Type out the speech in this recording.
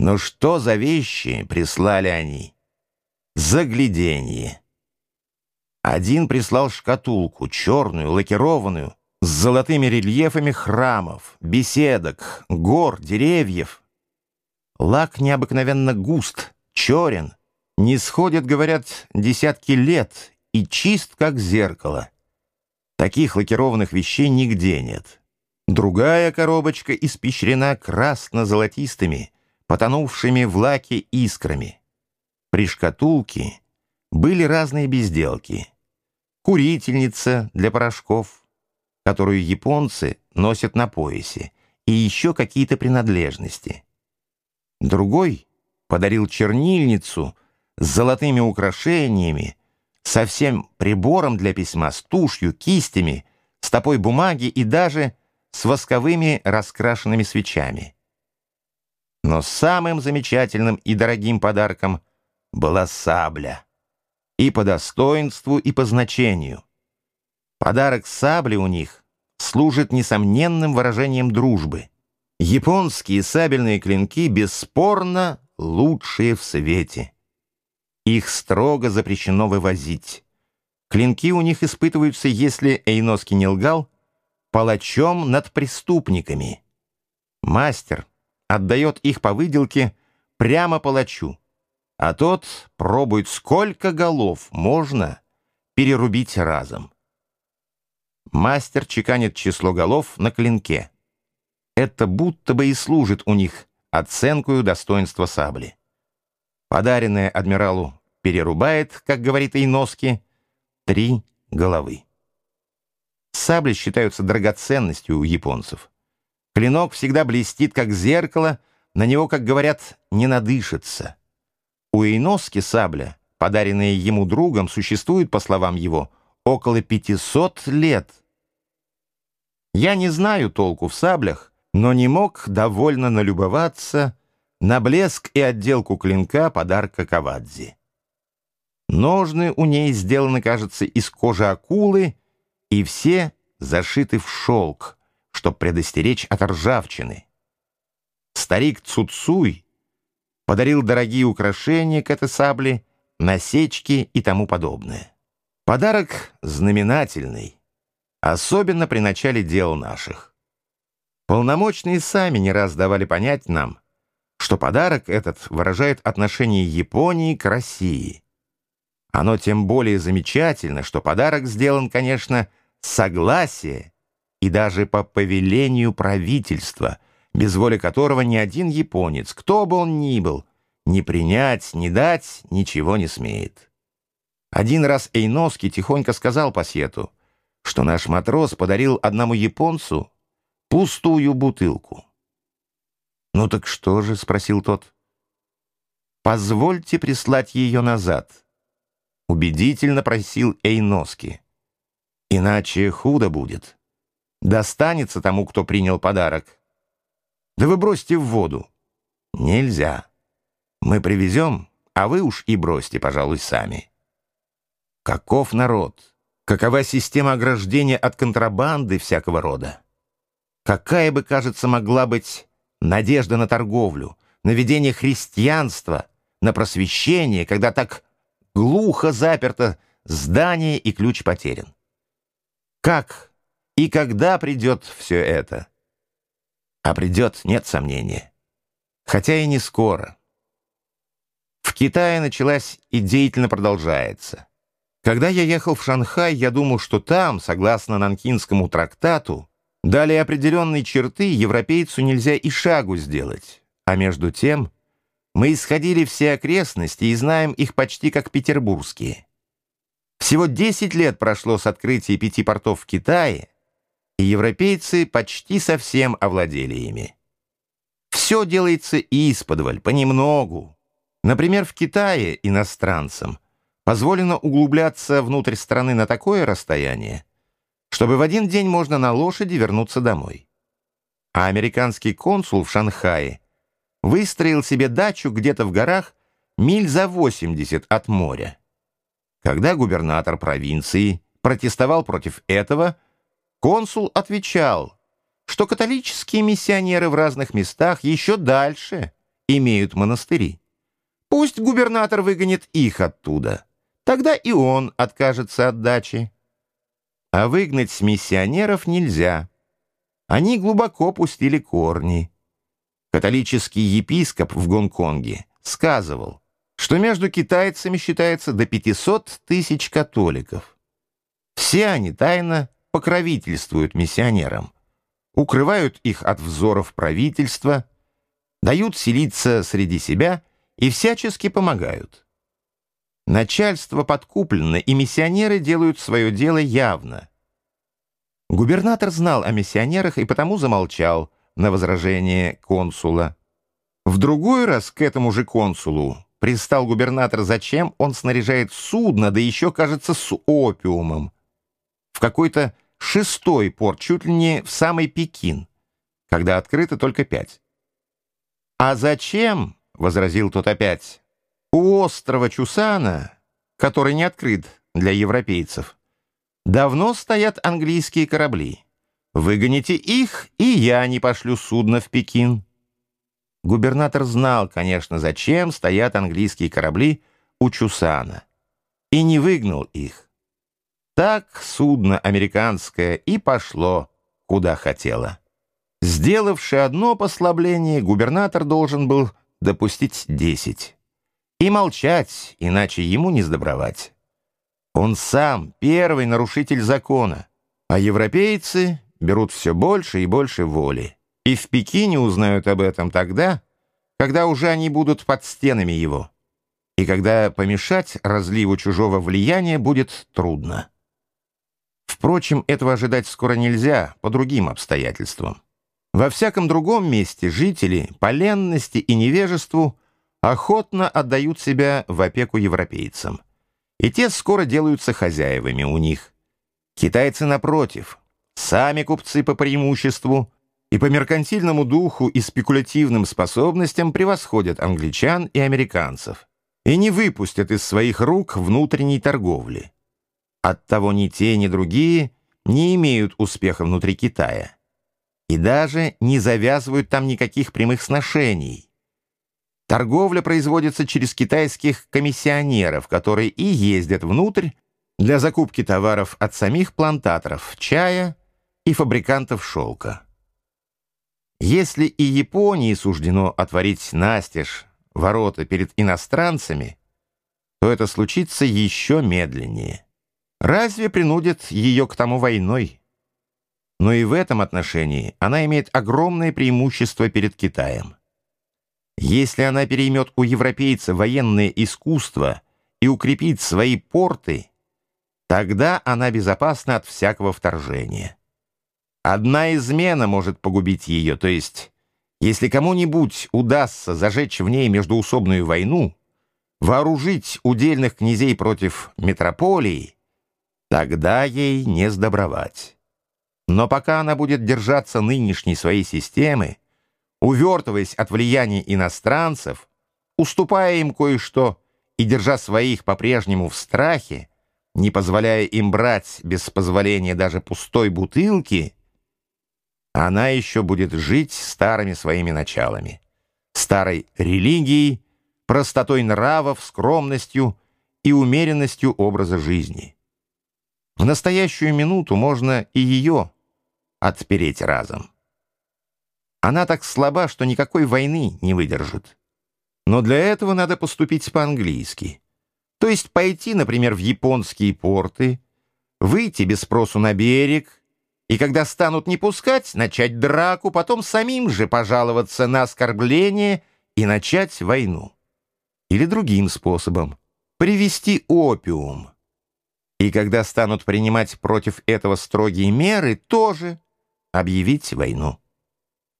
Но что за вещи прислали они? Загляденье. Один прислал шкатулку, черную, лакированную, с золотыми рельефами храмов, беседок, гор, деревьев. Лак необыкновенно густ, черен, не сходит, говорят, десятки лет и чист, как зеркало. Таких лакированных вещей нигде нет. Другая коробочка испещрена красно-золотистыми, потонувшими в лаке искрами. При шкатулке были разные безделки. Курительница для порошков, которую японцы носят на поясе, и еще какие-то принадлежности. Другой подарил чернильницу с золотыми украшениями, со всем прибором для письма, с тушью, кистями, стопой бумаги и даже с восковыми раскрашенными свечами. Но самым замечательным и дорогим подарком была сабля. И по достоинству, и по значению. Подарок сабли у них служит несомненным выражением дружбы. Японские сабельные клинки бесспорно лучшие в свете. Их строго запрещено вывозить. Клинки у них испытываются, если Эйноски не лгал, палачом над преступниками. Мастер отдает их по выделке прямо палачу, а тот пробует, сколько голов можно перерубить разом. Мастер чеканит число голов на клинке. Это будто бы и служит у них оценкою достоинства сабли. Подаренное адмиралу перерубает, как говорит Иноски, три головы. Сабли считаются драгоценностью у японцев. Клинок всегда блестит, как зеркало, на него, как говорят, не надышится. У Иноски сабля, подаренная ему другом, существует, по словам его, около 500 лет. Я не знаю толку в саблях, но не мог довольно налюбоваться на блеск и отделку клинка подарка Кавадзи. Ножны у ней сделаны, кажется, из кожи акулы, и все зашиты в шелк, чтобы предостеречь от ржавчины. Старик Цуцуй подарил дорогие украшения к этой сабле, насечки и тому подобное. Подарок знаменательный, особенно при начале дел наших. Полномочные сами не раз давали понять нам, что подарок этот выражает отношение Японии к России. Оно тем более замечательно, что подарок сделан, конечно, с согласия и даже по повелению правительства, без воли которого ни один японец, кто бы он ни был, ни принять, ни дать ничего не смеет. Один раз Эйноски тихонько сказал Пассету, что наш матрос подарил одному японцу пустую бутылку. «Ну так что же?» — спросил тот. «Позвольте прислать ее назад», — убедительно просил Эйноски. «Иначе худо будет. Достанется тому, кто принял подарок. Да вы бросьте в воду». «Нельзя. Мы привезем, а вы уж и бросьте, пожалуй, сами». Каков народ? Какова система ограждения от контрабанды всякого рода? Какая бы, кажется, могла быть надежда на торговлю, на ведение христианства, на просвещение, когда так глухо заперто здание и ключ потерян. Как и когда придет все это? А придет, нет сомнения. Хотя и не скоро. В Китае началась и деятельно продолжается. Когда я ехал в Шанхай, я думал, что там, согласно Нанкинскому трактату, Далее определенные черты европейцу нельзя и шагу сделать. А между тем мы исходили все окрестности и знаем их почти как петербургские. Всего 10 лет прошло с открытия пяти портов в Китае, и европейцы почти совсем овладели ими. Все делается исподволь, понемногу. Например, в Китае иностранцам позволено углубляться внутрь страны на такое расстояние, чтобы в один день можно на лошади вернуться домой. А американский консул в Шанхае выстроил себе дачу где-то в горах миль за 80 от моря. Когда губернатор провинции протестовал против этого, консул отвечал, что католические миссионеры в разных местах еще дальше имеют монастыри. Пусть губернатор выгонит их оттуда. Тогда и он откажется от дачи. А выгнать миссионеров нельзя. Они глубоко пустили корни. Католический епископ в Гонконге сказывал, что между китайцами считается до 500 тысяч католиков. Все они тайно покровительствуют миссионерам, укрывают их от взоров правительства, дают селиться среди себя и всячески помогают. Начальство подкуплено, и миссионеры делают свое дело явно. Губернатор знал о миссионерах и потому замолчал на возражение консула. В другой раз к этому же консулу пристал губернатор, зачем он снаряжает судно, да еще, кажется, с опиумом. В какой-то шестой порт, чуть ли не в самый Пекин, когда открыто только пять. «А зачем?» — возразил тот опять. «У острова Чусана, который не открыт для европейцев, давно стоят английские корабли. Выгоните их, и я не пошлю судно в Пекин». Губернатор знал, конечно, зачем стоят английские корабли у Чусана, и не выгнал их. Так судно американское и пошло, куда хотело. Сделавши одно послабление, губернатор должен был допустить десять. И молчать, иначе ему не сдобровать. Он сам первый нарушитель закона, а европейцы берут все больше и больше воли. И в Пекине узнают об этом тогда, когда уже они будут под стенами его, и когда помешать разливу чужого влияния будет трудно. Впрочем, этого ожидать скоро нельзя по другим обстоятельствам. Во всяком другом месте жители по ленности и невежеству охотно отдают себя в опеку европейцам. И те скоро делаются хозяевами у них. Китайцы, напротив, сами купцы по преимуществу и по меркантильному духу и спекулятивным способностям превосходят англичан и американцев и не выпустят из своих рук внутренней торговли. Оттого ни те, ни другие не имеют успеха внутри Китая и даже не завязывают там никаких прямых сношений. Торговля производится через китайских комиссионеров, которые и ездят внутрь для закупки товаров от самих плантаторов чая и фабрикантов шелка. Если и Японии суждено отворить настежь ворота перед иностранцами, то это случится еще медленнее. Разве принудит ее к тому войной? Но и в этом отношении она имеет огромное преимущество перед Китаем. Если она переймет у европейца военное искусство и укрепит свои порты, тогда она безопасна от всякого вторжения. Одна измена может погубить ее, то есть, если кому-нибудь удастся зажечь в ней междуусобную войну, вооружить удельных князей против метрополии, тогда ей не сдобровать. Но пока она будет держаться нынешней своей системы, увертываясь от влияния иностранцев, уступая им кое-что и держа своих по-прежнему в страхе, не позволяя им брать без позволения даже пустой бутылки, она еще будет жить старыми своими началами, старой религией, простотой нравов, скромностью и умеренностью образа жизни. В настоящую минуту можно и ее отпереть разом. Она так слаба, что никакой войны не выдержит. Но для этого надо поступить по-английски. То есть пойти, например, в японские порты, выйти без спросу на берег, и когда станут не пускать, начать драку, потом самим же пожаловаться на оскорбление и начать войну. Или другим способом — привести опиум. И когда станут принимать против этого строгие меры, тоже объявить войну.